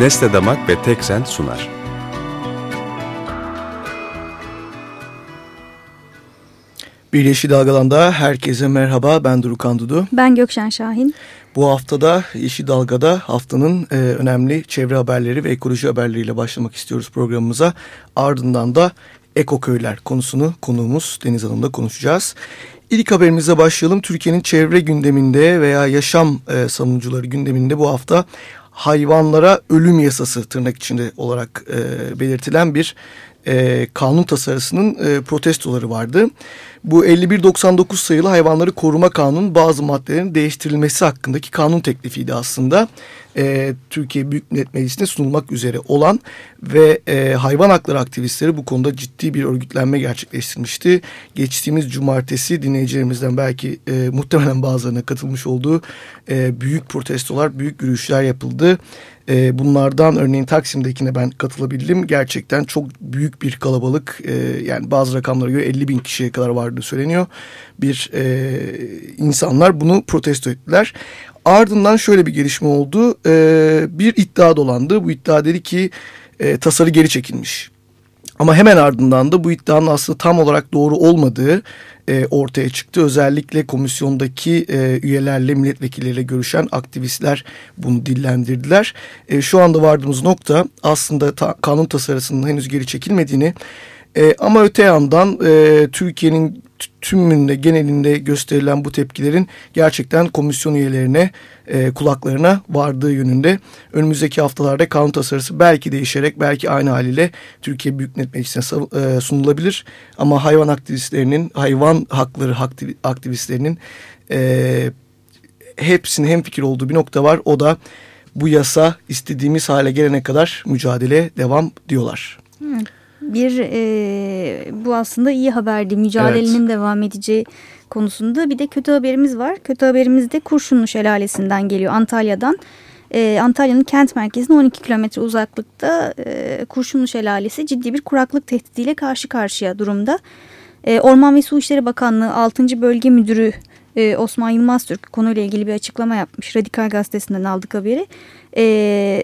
Nesle Damak ve Teksen sunar. Bir Yeşil Dalgalan'da herkese merhaba. Ben Durukan Dudu. Ben Gökşen Şahin. Bu haftada Yeşil Dalga'da haftanın e, önemli çevre haberleri ve ekoloji haberleriyle başlamak istiyoruz programımıza. Ardından da ekoköyler konusunu konuğumuz Deniz Hanım'la konuşacağız. İlk haberimize başlayalım. Türkiye'nin çevre gündeminde veya yaşam e, savunucuları gündeminde bu hafta hayvanlara ölüm yasası tırnak içinde olarak e, belirtilen bir e, kanun tasarısının e, protestoları vardı. Bu 5199 sayılı hayvanları koruma kanunun bazı maddelerin değiştirilmesi hakkındaki kanun teklifiydi aslında. E, Türkiye Büyük Millet Meclisi'ne sunulmak üzere olan ve e, hayvan hakları aktivistleri bu konuda ciddi bir örgütlenme gerçekleştirmişti. Geçtiğimiz cumartesi dinleyicilerimizden belki e, muhtemelen bazılarına katılmış olduğu e, büyük protestolar, büyük yürüyüşler yapıldı. E, bunlardan örneğin Taksim'dekine ben katılabildim. Gerçekten çok büyük bir kalabalık e, yani bazı rakamlara göre 50 bin kişiye kadar vardı söyleniyor. Bir e, insanlar bunu protesto ettiler. Ardından şöyle bir gelişme oldu. E, bir iddia dolandı. Bu iddia dedi ki e, tasarı geri çekilmiş. Ama hemen ardından da bu iddianın aslında tam olarak doğru olmadığı e, ortaya çıktı. Özellikle komisyondaki e, üyelerle, milletvekilleriyle görüşen aktivistler bunu dillendirdiler. E, şu anda vardığımız nokta aslında ta, kanun tasarısının henüz geri çekilmediğini e, ama öte yandan e, Türkiye'nin tümünde genelinde gösterilen bu tepkilerin gerçekten komisyon üyelerine e, kulaklarına vardığı yönünde. Önümüzdeki haftalarda kanun tasarısı belki değişerek belki aynı haliyle Türkiye Büyük Millet Meclisi'ne e, sunulabilir. Ama hayvan aktivistlerinin, hayvan hakları aktivistlerinin e, hepsinin hem fikir olduğu bir nokta var. O da bu yasa istediğimiz hale gelene kadar mücadele devam diyorlar. Evet bir e, bu aslında iyi haberdi. Mücadelenin evet. devam edeceği konusunda bir de kötü haberimiz var. Kötü haberimiz de Kurşunlu Şelalesi'nden geliyor Antalya'dan. E, Antalya'nın kent merkezine 12 kilometre uzaklıkta e, Kurşunlu Şelalesi ciddi bir kuraklık tehdidiyle karşı karşıya durumda. E, Orman ve Su İşleri Bakanlığı 6. Bölge Müdürü e, Osman Yılmaz Türk konuyla ilgili bir açıklama yapmış. Radikal Gazetesi'nden aldık haberi. E,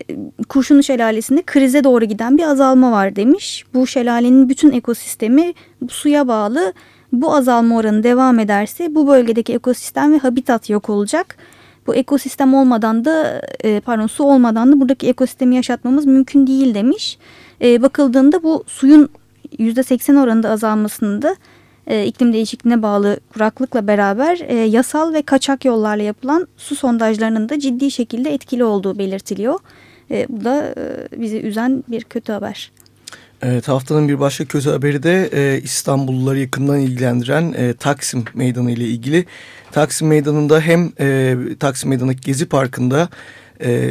Kurşunlu Şelalesi'nde krize doğru giden bir azalma var demiş. Bu şelalenin bütün ekosistemi suya bağlı. Bu azalma oranı devam ederse bu bölgedeki ekosistem ve habitat yok olacak. Bu ekosistem olmadan da e, pardon su olmadan da buradaki ekosistemi yaşatmamız mümkün değil demiş. E, bakıldığında bu suyun %80 oranında azalmasında e, iklim değişikliğine bağlı kuraklıkla beraber e, yasal ve kaçak yollarla yapılan su sondajlarının da ciddi şekilde etkili olduğu belirtiliyor. E, bu da e, bizi üzen bir kötü haber. Evet haftanın bir başka kötü haberi de e, İstanbulluları yakından ilgilendiren e, Taksim Meydanı ile ilgili. Taksim Meydanı'nda hem e, Taksim Meydanı Gezi Parkı'nda e,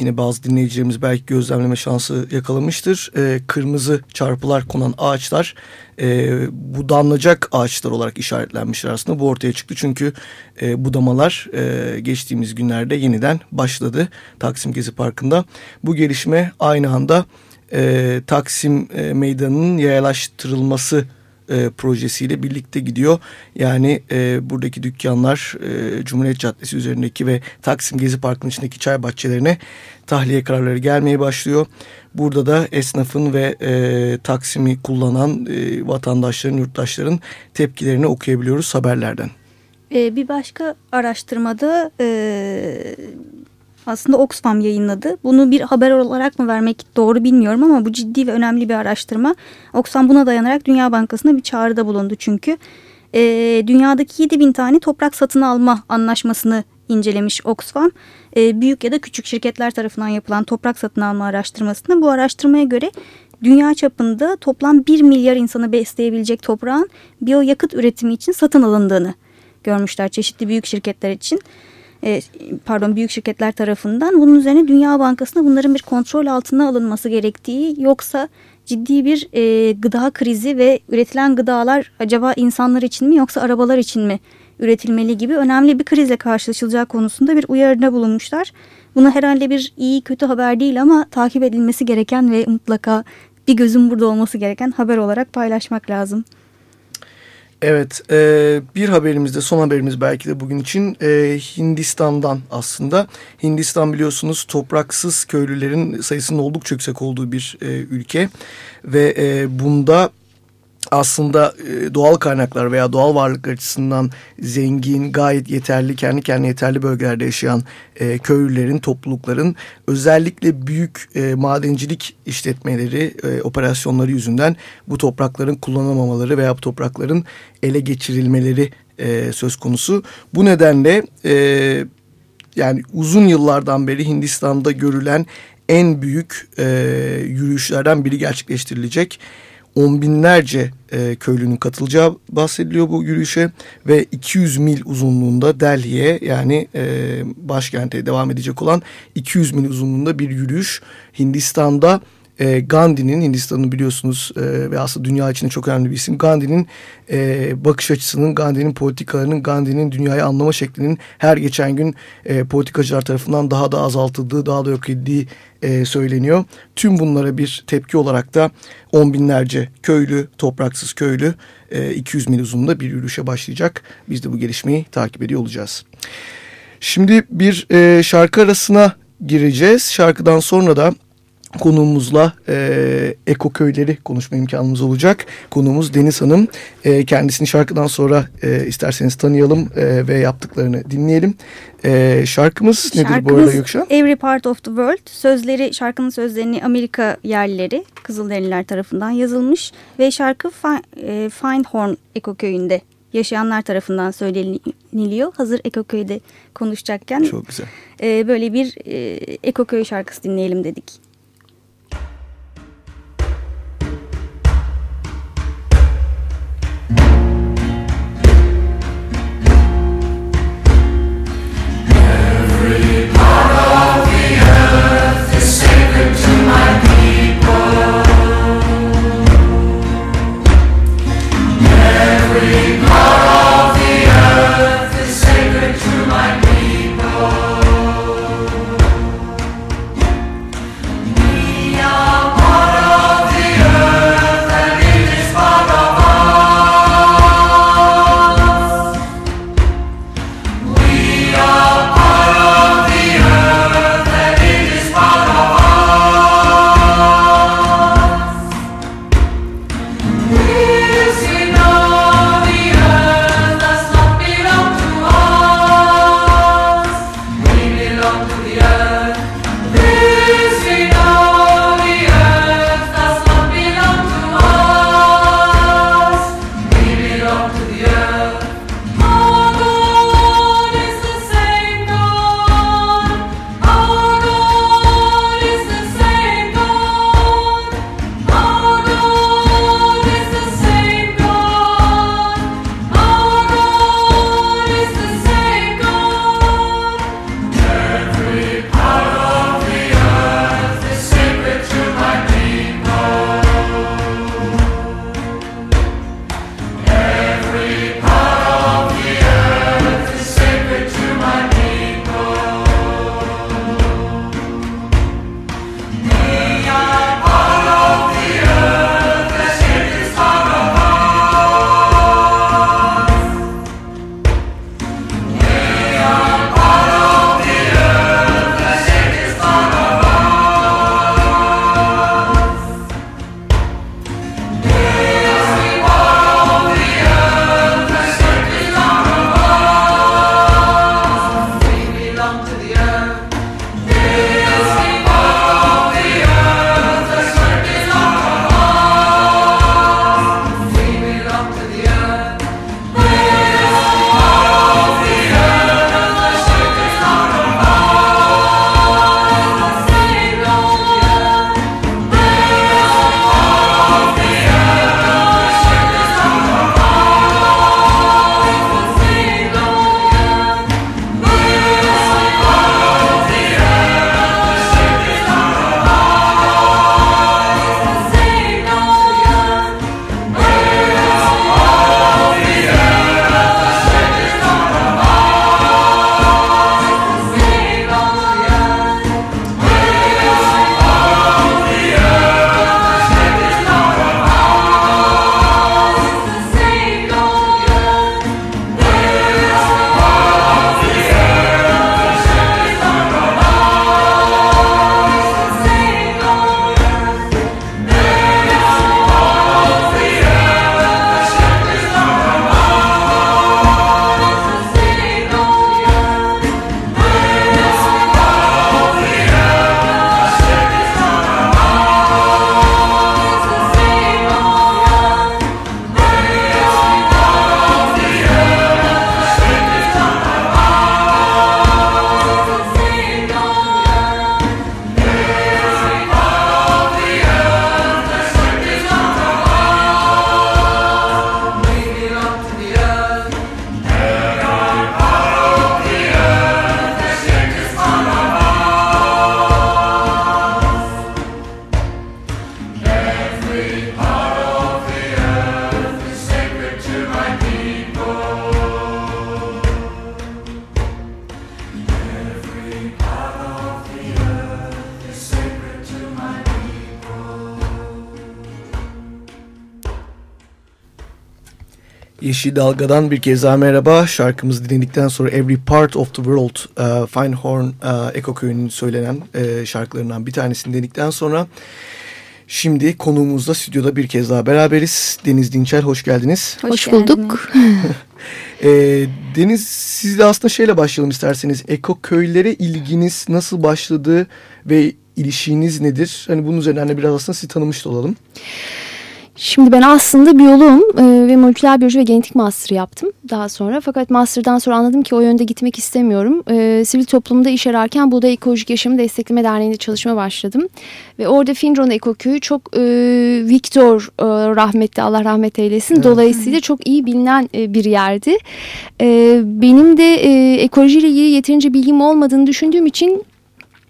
yine bazı dinleyicilerimiz belki gözlemleme şansı yakalamıştır. E, kırmızı çarpılar konan ağaçlar e, budanacak ağaçlar olarak işaretlenmişler aslında. Bu ortaya çıktı çünkü e, budamalar e, geçtiğimiz günlerde yeniden başladı Taksim Gezi Parkı'nda. Bu gelişme aynı anda e, Taksim e, Meydanı'nın yayalaştırılması e, projesiyle birlikte gidiyor. Yani e, buradaki dükkanlar e, Cumhuriyet Caddesi üzerindeki ve Taksim Gezi Parkı'nın içindeki çay bahçelerine tahliye kararları gelmeye başlıyor. Burada da esnafın ve e, Taksim'i kullanan e, vatandaşların, yurttaşların tepkilerini okuyabiliyoruz haberlerden. E, bir başka araştırmada e, aslında Oxfam yayınladı. Bunu bir haber olarak mı vermek doğru bilmiyorum ama bu ciddi ve önemli bir araştırma. Oxfam buna dayanarak Dünya Bankası'na bir çağrıda bulundu çünkü. E, dünyadaki 7 bin tane toprak satın alma anlaşmasını incelemiş Oxfam. E, büyük ya da küçük şirketler tarafından yapılan toprak satın alma araştırmasında bu araştırmaya göre dünya çapında toplam 1 milyar insanı besleyebilecek toprağın biyoyakıt üretimi için satın alındığını görmüşler çeşitli büyük şirketler için. E, pardon büyük şirketler tarafından. Bunun üzerine Dünya Bankası'na bunların bir kontrol altına alınması gerektiği yoksa ciddi bir e, gıda krizi ve üretilen gıdalar acaba insanlar için mi yoksa arabalar için mi üretilmeli gibi önemli bir krizle karşılaşılacağı konusunda bir uyarıda bulunmuşlar. Bunu herhalde bir iyi kötü haber değil ama takip edilmesi gereken ve mutlaka bir gözün burada olması gereken haber olarak paylaşmak lazım. Evet e, bir haberimizde son haberimiz belki de bugün için e, Hindistan'dan aslında. Hindistan biliyorsunuz topraksız köylülerin sayısının oldukça yüksek olduğu bir e, ülke. Ve e, bunda aslında e, doğal kaynaklar veya doğal varlık açısından zengin, gayet yeterli, kendi kendine yeterli bölgelerde yaşayan e, köylülerin, toplulukların özellikle büyük e, madencilik işletmeleri, e, operasyonları yüzünden bu toprakların kullanamamaları veya bu toprakların ele geçirilmeleri e, söz konusu. Bu nedenle e, yani uzun yıllardan beri Hindistan'da görülen en büyük e, yürüyüşlerden biri gerçekleştirilecek on binlerce e, köylünün katılacağı bahsediliyor bu yürüyüşe ve 200 mil uzunluğunda Delhi'ye yani e, başkente devam edecek olan 200 mil uzunluğunda bir yürüyüş. Hindistan'da e, Gandhi'nin Hindistan'ı biliyorsunuz e, ve aslında dünya için çok önemli bir isim. Gandhi'nin e, bakış açısının, Gandhi'nin politikalarının, Gandhi'nin dünyayı anlama şeklinin her geçen gün e, politikacılar tarafından daha da azaltıldığı, daha da yok edildiği e, söyleniyor. Tüm bunlara bir tepki olarak da on binlerce köylü, topraksız köylü e, 200 mil uzunluğunda bir yürüyüşe başlayacak. Biz de bu gelişmeyi takip ediyor olacağız. Şimdi bir e, şarkı arasına gireceğiz. Şarkıdan sonra da konuğumuzla e, Eko Köyleri konuşma imkanımız olacak. Konuğumuz Deniz Hanım. E, kendisini şarkıdan sonra e, isterseniz tanıyalım e, ve yaptıklarını dinleyelim. E, şarkımız, şarkımız nedir bu arada Gökşen? Every Part of the World. Sözleri, şarkının sözlerini Amerika yerlileri, Kızılderililer tarafından yazılmış ve şarkı e, Findhorn Eko Köyü'nde yaşayanlar tarafından söyleniliyor. Hazır Ekoköy'de konuşacakken Çok güzel. E, böyle bir e, Ekoköy şarkısı dinleyelim dedik. Yeşil Dalga'dan bir kez daha merhaba. Şarkımızı dinledikten sonra Every Part of the World, uh, Feinhorn uh, Eko Köyü'nün söylenen uh, şarkılarından bir tanesini dinledikten sonra şimdi konuğumuzda stüdyoda bir kez daha beraberiz. Deniz Dinçer hoş geldiniz. Hoş, hoş bulduk. e, Deniz sizle aslında şeyle başlayalım isterseniz. Eko köylere ilginiz nasıl başladı ve ilişkiniz nedir? Hani bunun üzerinden biraz aslında sizi tanımış olalım. Şimdi ben aslında biyoloğum e, ve moleküler biyoloji ve genetik master yaptım daha sonra. Fakat master'dan sonra anladım ki o yönde gitmek istemiyorum. E, sivil toplumda iş ararken Buğday Ekolojik Yaşamı Destekleme Derneği'nde çalışma başladım. Ve orada Findron Ekoköyü çok e, Viktor e, rahmetli Allah rahmet eylesin. Evet. Dolayısıyla çok iyi bilinen e, bir yerdi. E, benim de e, ekolojiyle ilgili yeterince bilgim olmadığını düşündüğüm için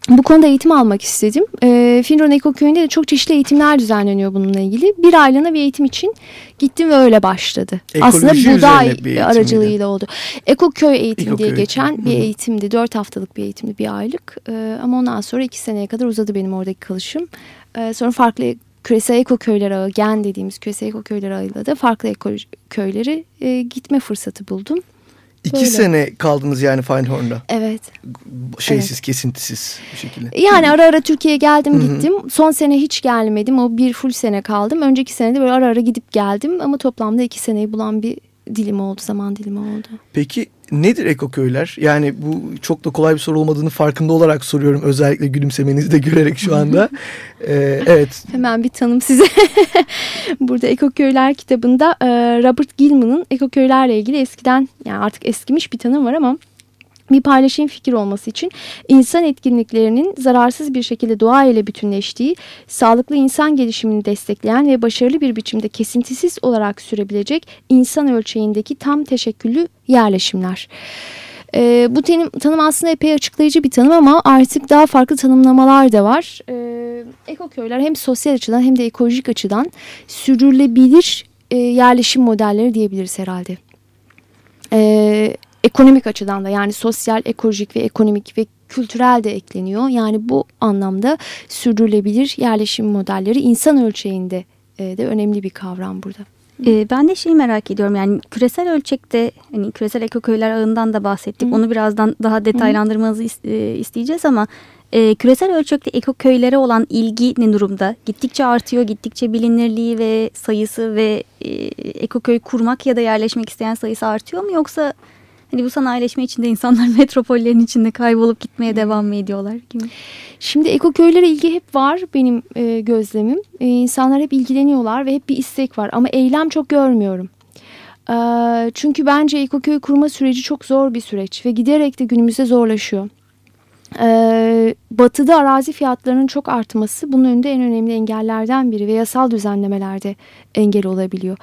bu konuda eğitim almak istedim. E, Finron Eko Köyü'nde de çok çeşitli eğitimler düzenleniyor bununla ilgili. Bir aylığına bir eğitim için gittim ve öyle başladı. Ekoloji Aslında buğday aracılığıyla oldu. Eko Köy eğitimi Eko diye köy. geçen bir eğitimdi. Dört haftalık bir eğitimdi bir aylık. E, ama ondan sonra iki seneye kadar uzadı benim oradaki kalışım. E, sonra farklı küresel eko köyler ağı, gen dediğimiz küresel eko köyler ağıyla da farklı eko köyleri e, gitme fırsatı buldum. İki Böyle. sene kaldınız yani Feinhorn'da. Evet. Şeysiz, evet. kesintisiz bir şekilde. Yani ara ara Türkiye'ye geldim Hı -hı. gittim. Son sene hiç gelmedim. O bir full sene kaldım. Önceki sene de böyle ara ara gidip geldim. Ama toplamda iki seneyi bulan bir dilim oldu, zaman dilimi oldu. Peki nedir ekoköyler? Yani bu çok da kolay bir soru olmadığını farkında olarak soruyorum. Özellikle gülümsemenizi de görerek şu anda. ee, evet. Hemen bir tanım size. Burada Ekoköyler kitabında Robert Gilman'ın ekoköylerle ilgili eskiden yani artık eskimiş bir tanım var ama bir paylaşım fikir olması için insan etkinliklerinin zararsız bir şekilde doğa ile bütünleştiği, sağlıklı insan gelişimini destekleyen ve başarılı bir biçimde kesintisiz olarak sürebilecek insan ölçeğindeki tam teşekküllü yerleşimler. E, bu tanım, tanım aslında epey açıklayıcı bir tanım ama artık daha farklı tanımlamalar da var. E, ekoköyler hem sosyal açıdan hem de ekolojik açıdan sürdürülebilir e, yerleşim modelleri diyebiliriz herhalde. E, ekonomik açıdan da yani sosyal, ekolojik ve ekonomik ve kültürel de ekleniyor. Yani bu anlamda sürdürülebilir yerleşim modelleri insan ölçeğinde e, de önemli bir kavram burada. E, ben de şeyi merak ediyorum yani küresel ölçekte hani küresel ekoköyler ağından da bahsettik. Hı. Onu birazdan daha detaylandırmanızı e, isteyeceğiz ama e, küresel ölçekte ekoköylere olan ilgi ne durumda? Gittikçe artıyor, gittikçe bilinirliği ve sayısı ve e, ekoköy kurmak ya da yerleşmek isteyen sayısı artıyor mu yoksa Hani bu sanayileşme içinde insanlar metropollerin içinde kaybolup gitmeye devam mı ediyorlar gibi? Şimdi ekoköylere ilgi hep var benim e, gözlemim. E, insanlar hep ilgileniyorlar ve hep bir istek var ama eylem çok görmüyorum. E, çünkü bence ekoköy kurma süreci çok zor bir süreç ve giderek de günümüzde zorlaşıyor. Ee, batıda arazi fiyatlarının çok artması bunun önünde en önemli engellerden biri ve yasal düzenlemelerde engel olabiliyor.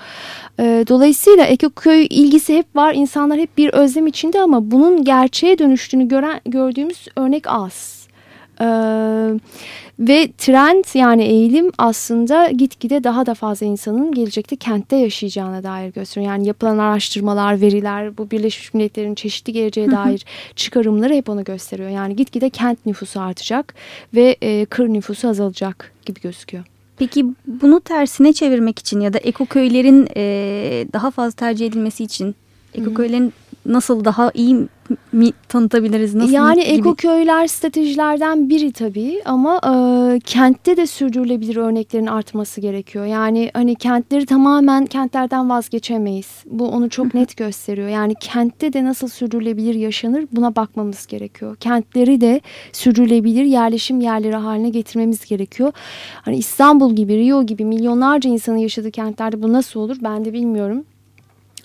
Ee, dolayısıyla ekoköy ilgisi hep var. İnsanlar hep bir özlem içinde ama bunun gerçeğe dönüştüğünü gören, gördüğümüz örnek az. Ee, ve trend yani eğilim aslında gitgide daha da fazla insanın gelecekte kentte yaşayacağına dair gösteriyor. Yani yapılan araştırmalar, veriler, bu Birleşmiş Milletler'in çeşitli geleceğe dair çıkarımları hep onu gösteriyor. Yani gitgide kent nüfusu artacak ve e, kır nüfusu azalacak gibi gözüküyor. Peki bunu tersine çevirmek için ya da ekoköylerin e, daha fazla tercih edilmesi için ekoköylerin nasıl daha iyi mi tanıtabiliriz? Nasıl yani ekoköyler stratejilerden biri tabii ama e, kentte de sürdürülebilir örneklerin artması gerekiyor. Yani hani kentleri tamamen kentlerden vazgeçemeyiz. Bu onu çok net gösteriyor. Yani kentte de nasıl sürdürülebilir yaşanır buna bakmamız gerekiyor. Kentleri de sürdürülebilir yerleşim yerleri haline getirmemiz gerekiyor. Hani İstanbul gibi, Rio gibi milyonlarca insanın yaşadığı kentlerde bu nasıl olur ben de bilmiyorum.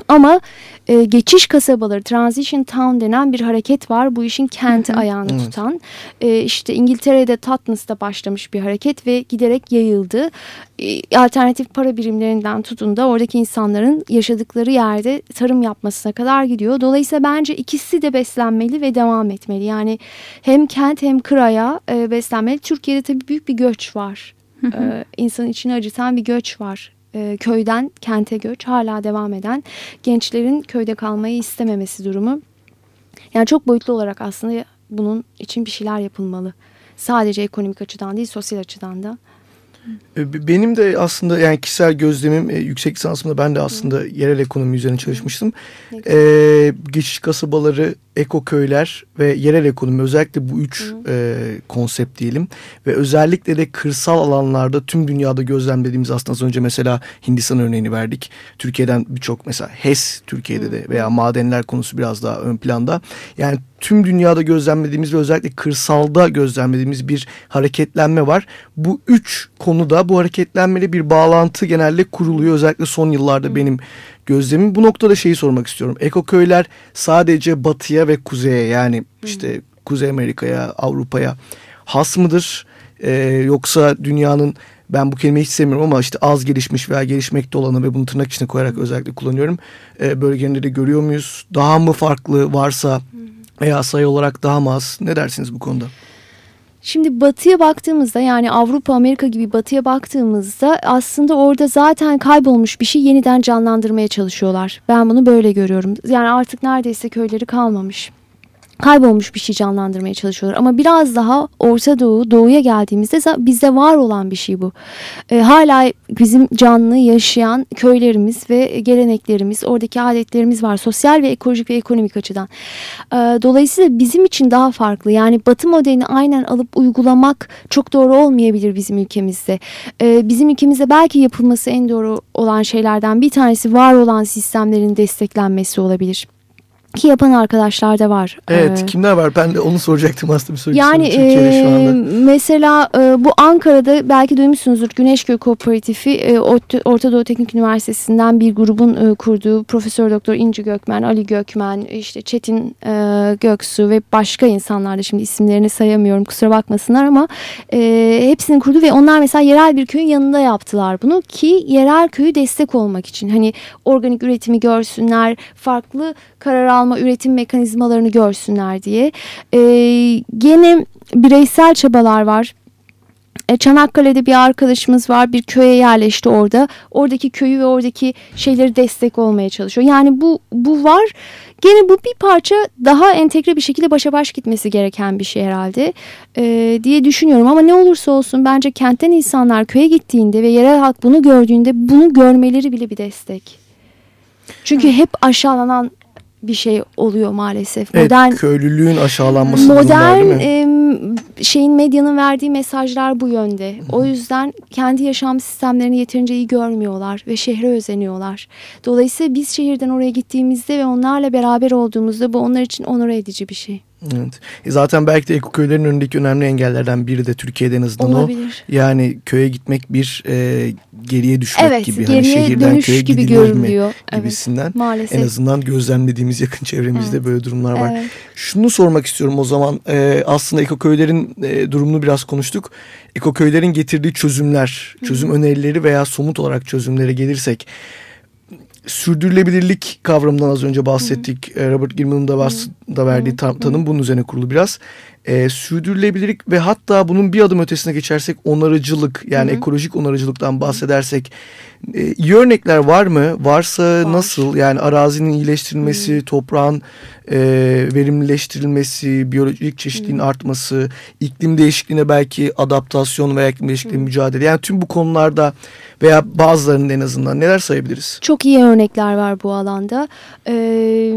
Ama e, geçiş kasabaları, transition town denen bir hareket var. Bu işin kenti ayağını evet. tutan. E, işte İngiltere'de Tottenham'da başlamış bir hareket ve giderek yayıldı. E, alternatif para birimlerinden tutun da oradaki insanların yaşadıkları yerde tarım yapmasına kadar gidiyor. Dolayısıyla bence ikisi de beslenmeli ve devam etmeli. Yani hem kent hem kıraya e, beslenmeli. Türkiye'de tabii büyük bir göç var. Ee, insanın içini acıtan bir göç var e, köyden kente göç hala devam eden gençlerin köyde kalmayı istememesi durumu. Yani çok boyutlu olarak aslında bunun için bir şeyler yapılmalı. Sadece ekonomik açıdan değil sosyal açıdan da. E, benim de aslında yani kişisel gözlemim e, yüksek lisansımda ben de aslında yerel ekonomi üzerine çalışmıştım. Ee, geçiş kasabaları, ekoköyler ve yerel ekonomi özellikle bu üç e, konsept diyelim. Ve özellikle de kırsal alanlarda tüm dünyada gözlemlediğimiz aslında az önce mesela Hindistan örneğini verdik. Türkiye'den birçok mesela HES Türkiye'de de veya madenler konusu biraz daha ön planda. Yani tüm dünyada gözlemlediğimiz ve özellikle kırsalda gözlemlediğimiz bir hareketlenme var. Bu üç konuda bu hareketlenmeli bir bağlantı genelde kuruluyor. Özellikle son yıllarda benim gözlemim. Bu noktada şeyi sormak istiyorum. Ekoköyler sadece batıya ve kuzeye yani işte Kuzey Amerika'ya, Avrupa'ya has mıdır? Ee, yoksa dünyanın ben bu kelimeyi hiç sevmiyorum ama işte az gelişmiş veya gelişmekte olanı ve bunu tırnak içine koyarak özellikle kullanıyorum. Ee, bölgelerinde de görüyor muyuz? Daha mı farklı varsa veya sayı olarak daha mı az? Ne dersiniz bu konuda? Şimdi batıya baktığımızda yani Avrupa, Amerika gibi batıya baktığımızda aslında orada zaten kaybolmuş bir şey yeniden canlandırmaya çalışıyorlar. Ben bunu böyle görüyorum. Yani artık neredeyse köyleri kalmamış kaybolmuş bir şey canlandırmaya çalışıyorlar. Ama biraz daha Orta Doğu, Doğu'ya geldiğimizde bizde var olan bir şey bu. E, hala bizim canlı yaşayan köylerimiz ve geleneklerimiz, oradaki adetlerimiz var. Sosyal ve ekolojik ve ekonomik açıdan. E, dolayısıyla bizim için daha farklı. Yani Batı modelini aynen alıp uygulamak çok doğru olmayabilir bizim ülkemizde. E, bizim ülkemizde belki yapılması en doğru olan şeylerden bir tanesi var olan sistemlerin desteklenmesi olabilir ki yapan arkadaşlar da var. Evet ee, kimler var ben de onu soracaktım aslında bir soru. Yani e, şu anda. mesela e, bu Ankara'da belki duymuşsunuzdur Güneşköy Kooperatifi e, Orta Doğu Teknik Üniversitesi'nden bir grubun e, kurduğu Profesör Doktor İnci Gökmen, Ali Gökmen, işte Çetin e, Göksu ve başka insanlar da şimdi isimlerini sayamıyorum kusura bakmasınlar ama e, hepsinin kurdu ve onlar mesela yerel bir köyün yanında yaptılar bunu ki yerel köyü destek olmak için hani organik üretimi görsünler, farklı karar alma üretim mekanizmalarını görsünler diye. E, gene bireysel çabalar var. E, Çanakkale'de bir arkadaşımız var bir köye yerleşti orada. Oradaki köyü ve oradaki şeyleri destek olmaya çalışıyor. Yani bu bu var. Gene bu bir parça daha entegre bir şekilde başa baş gitmesi gereken bir şey herhalde e, diye düşünüyorum. Ama ne olursa olsun bence kentten insanlar köye gittiğinde ve yerel halk bunu gördüğünde bunu görmeleri bile bir destek. Çünkü hep aşağılanan bir şey oluyor maalesef. Evet, modern köylülüğün aşağılanması modern e, şeyin medyanın verdiği mesajlar bu yönde. O yüzden kendi yaşam sistemlerini yeterince iyi görmüyorlar ve şehre özeniyorlar. Dolayısıyla biz şehirden oraya gittiğimizde ve onlarla beraber olduğumuzda bu onlar için onur edici bir şey. Evet. E zaten belki de ekoköylerin önündeki önemli engellerden biri de Türkiye'de en azından Olabilir. o. Yani köye gitmek bir e, geriye düşmek evet, gibi. Geriye hani şehirden dönüş köye gibi görünüyor. Gibisinden. Evet, maalesef. En azından gözlemlediğimiz yakın çevremizde evet. böyle durumlar var. Evet. Şunu sormak istiyorum o zaman. E, aslında ekoköylerin e, durumunu biraz konuştuk. Ekoköylerin getirdiği çözümler, çözüm Hı. önerileri veya somut olarak çözümlere gelirsek sürdürülebilirlik kavramından az önce bahsettik. Hı hı. Robert Gilman'ın da, da verdiği tam, tanım bunun üzerine kurulu biraz. Ee, sürdürülebilirlik ve hatta bunun bir adım ötesine geçersek onarıcılık yani hı hı. ekolojik onarıcılıktan bahsedersek e, iyi örnekler var mı? Varsa var. nasıl? Yani arazinin iyileştirilmesi, hı. toprağın e, verimlileştirilmesi, biyolojik çeşitliliğin hı. artması, iklim değişikliğine belki adaptasyon veya iklim değişikliğine mücadele. Yani tüm bu konularda veya bazılarının en azından neler sayabiliriz? Çok iyi örnekler var bu alanda. Ee,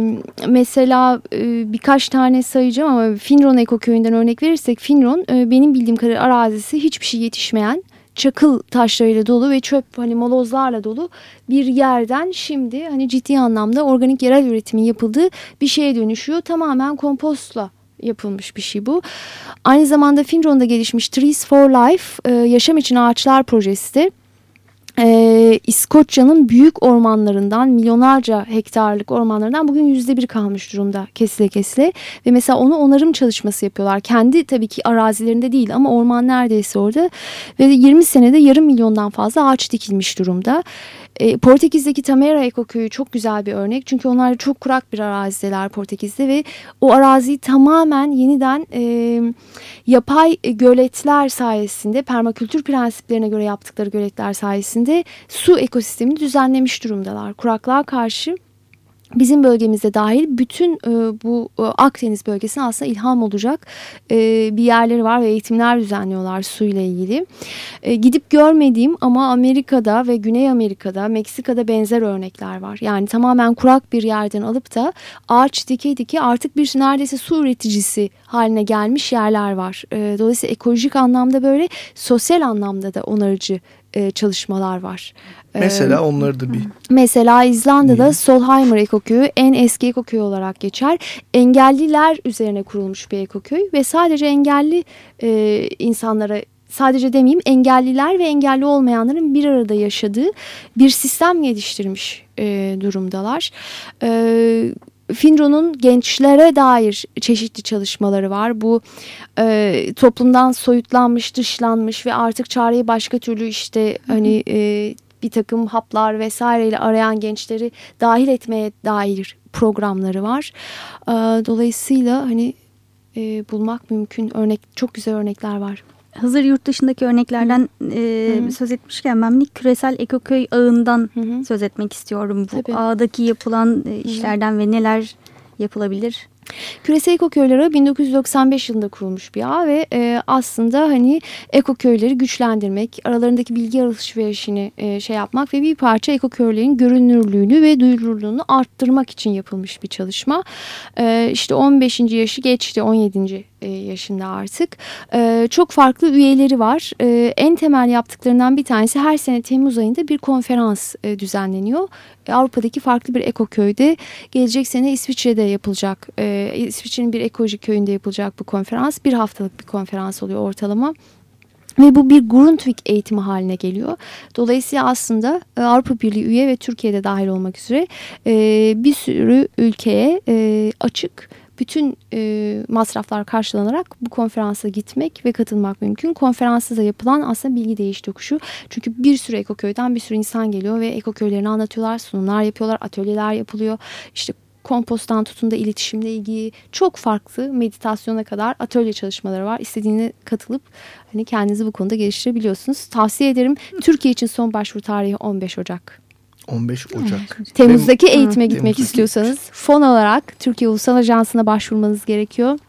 mesela e, birkaç tane sayacağım ama Finron Ekoköyü'nden örnek verirsek Finron e, benim bildiğim kadarıyla arazisi hiçbir şey yetişmeyen çakıl taşlarıyla dolu ve çöp hani molozlarla dolu bir yerden şimdi hani ciddi anlamda organik yerel üretimin yapıldığı bir şeye dönüşüyor. Tamamen kompostla yapılmış bir şey bu. Aynı zamanda Finron'da gelişmiş Trees for Life yaşam için ağaçlar projesi de ee, İskoçya'nın büyük ormanlarından milyonlarca hektarlık ormanlarından bugün yüzde bir kalmış durumda kesile kesile ve mesela onu onarım çalışması yapıyorlar. Kendi tabii ki arazilerinde değil ama orman neredeyse orada ve 20 senede yarım milyondan fazla ağaç dikilmiş durumda. E, Portekiz'deki Tamera Ekoköyü çok güzel bir örnek. Çünkü onlar çok kurak bir arazideler Portekiz'de ve o araziyi tamamen yeniden e, yapay göletler sayesinde permakültür prensiplerine göre yaptıkları göletler sayesinde su ekosistemini düzenlemiş durumdalar. Kuraklığa karşı bizim bölgemizde dahil bütün e, bu e, Akdeniz bölgesine aslında ilham olacak e, bir yerleri var ve eğitimler düzenliyorlar suyla ilgili. E, gidip görmediğim ama Amerika'da ve Güney Amerika'da, Meksika'da benzer örnekler var. Yani tamamen kurak bir yerden alıp da ağaç dike dike artık bir neredeyse su üreticisi haline gelmiş yerler var. E, dolayısıyla ekolojik anlamda böyle sosyal anlamda da onarıcı e, çalışmalar var. Mesela ee, onları da bir... Mesela İzlanda'da hmm. Solheimer Ekoköyü en eski ekoköy olarak geçer. Engelliler üzerine kurulmuş bir ekoköy ve sadece engelli e, insanlara sadece demeyeyim engelliler ve engelli olmayanların bir arada yaşadığı bir sistem geliştirmiş e, durumdalar. E, Finro'nun gençlere dair çeşitli çalışmaları var. Bu e, toplumdan soyutlanmış, dışlanmış ve artık çareyi başka türlü işte hani e, bir takım haplar vesaireyle arayan gençleri dahil etmeye dair programları var. E, dolayısıyla hani e, bulmak mümkün örnek çok güzel örnekler var hazır yurt dışındaki örneklerden e, söz etmişken ben minik küresel ekoköy ağından hı hı. söz etmek istiyorum. Bu Tabii. ağdaki yapılan e, işlerden hı hı. ve neler yapılabilir? Küresel ekoköyleri 1995 yılında kurulmuş bir ağ ve e, aslında hani ekoköyleri güçlendirmek, aralarındaki bilgi alışverişini e, şey yapmak ve bir parça ekoköylerin görünürlüğünü ve duyurulurluğunu arttırmak için yapılmış bir çalışma. E, işte 15. yaşı geçti, 17. E, yaşında artık. E, çok farklı üyeleri var. E, en temel yaptıklarından bir tanesi her sene Temmuz ayında bir konferans düzenleniyor. Avrupa'daki farklı bir ekoköyde gelecek sene İsviçre'de yapılacak. İsviçre'nin bir ekolojik köyünde yapılacak bu konferans. Bir haftalık bir konferans oluyor ortalama. Ve bu bir Grundtvig eğitimi haline geliyor. Dolayısıyla aslında Avrupa Birliği üye ve Türkiye'de dahil olmak üzere bir sürü ülkeye açık bütün e, masraflar karşılanarak bu konferansa gitmek ve katılmak mümkün. Konferansta da yapılan aslında bilgi değiş tokuşu. Çünkü bir sürü ekoköyden bir sürü insan geliyor ve ekoköylerini anlatıyorlar, sunumlar yapıyorlar, atölyeler yapılıyor. İşte komposttan tutun da iletişimle ilgili çok farklı meditasyona kadar atölye çalışmaları var. İstediğine katılıp hani kendinizi bu konuda geliştirebiliyorsunuz. Tavsiye ederim. Türkiye için son başvuru tarihi 15 Ocak. 15 Ocak. Temmuz'daki eğitime gitmek Temmuz'daki istiyorsanız fon olarak Türkiye Ulusal Ajansı'na başvurmanız gerekiyor.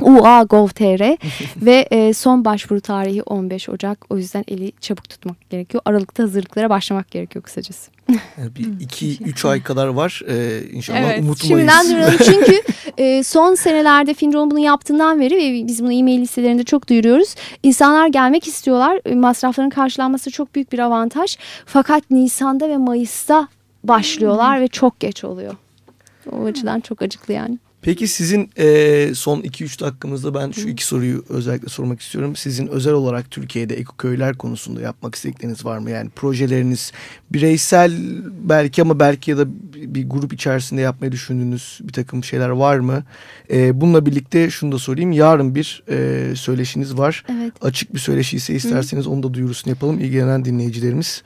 UA.gov.tr ve e, son başvuru tarihi 15 Ocak. O yüzden eli çabuk tutmak gerekiyor. Aralıkta hazırlıklara başlamak gerekiyor kısacası. Yani bir iki üç ay kadar var. Ee, inşallah evet, umutlumayız. Şimdiden duralım çünkü e, son senelerde Finron bunu yaptığından beri ve biz bunu e-mail listelerinde çok duyuruyoruz. İnsanlar gelmek istiyorlar. E, masrafların karşılanması çok büyük bir avantaj. Fakat Nisan'da ve Mayıs'ta başlıyorlar hmm. ve çok geç oluyor. O açıdan çok acıklı yani. Peki sizin e, son 2-3 dakikamızda ben şu iki soruyu özellikle sormak istiyorum. Sizin özel olarak Türkiye'de ekoköyler konusunda yapmak istedikleriniz var mı? Yani projeleriniz bireysel belki ama belki ya da bir grup içerisinde yapmayı düşündüğünüz bir takım şeyler var mı? E, bununla birlikte şunu da sorayım. Yarın bir e, söyleşiniz var. Evet. Açık bir söyleşi ise isterseniz Hı. onu da duyurusunu yapalım. İlgilenen dinleyicilerimiz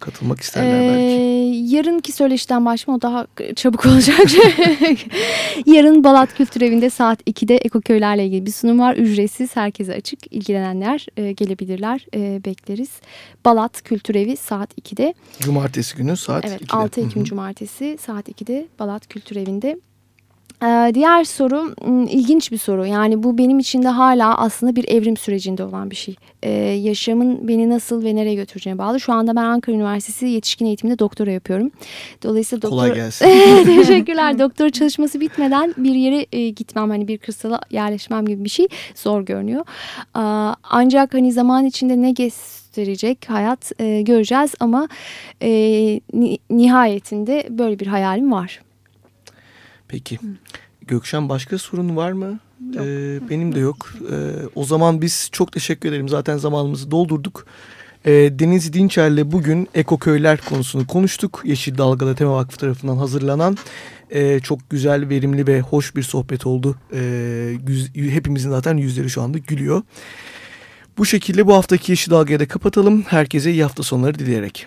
katılmak isterler ee, belki. Yarınki söyleşiden başlama o daha çabuk olacak. Yarın Balat Kültür Evi'nde saat 2'de ekoköylerle ilgili bir sunum var. Ücretsiz herkese açık. İlgilenenler e, gelebilirler. E, bekleriz. Balat Kültür Evi saat 2'de. Cumartesi günü saat evet, 2'de. 6 Ekim Hı -hı. Cumartesi saat 2'de Balat Kültür Evi'nde. Ee, diğer soru ilginç bir soru. Yani bu benim için de hala aslında bir evrim sürecinde olan bir şey. Ee, yaşamın beni nasıl ve nereye götüreceğine bağlı. Şu anda ben Ankara Üniversitesi yetişkin eğitiminde doktora yapıyorum. Dolayısıyla doktor... Kolay gelsin. Teşekkürler. doktora çalışması bitmeden bir yere e, gitmem hani bir kırsala yerleşmem gibi bir şey zor görünüyor. Ee, ancak hani zaman içinde ne gösterecek hayat e, göreceğiz ama e, nihayetinde böyle bir hayalim var. Peki. Hı. Gökşen başka sorun var mı? Ee, benim de yok. Ee, o zaman biz çok teşekkür ederim. Zaten zamanımızı doldurduk. Ee, Deniz Dinçer'le bugün ekoköyler konusunu konuştuk. Yeşil Dalga'da Tema Vakfı tarafından hazırlanan e, çok güzel, verimli ve hoş bir sohbet oldu. E, yüz, hepimizin zaten yüzleri şu anda gülüyor. Bu şekilde bu haftaki Yeşil Dalga'yı da kapatalım. Herkese iyi hafta sonları dileyerek.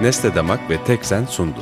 Nesle Damak ve Teksen sundu.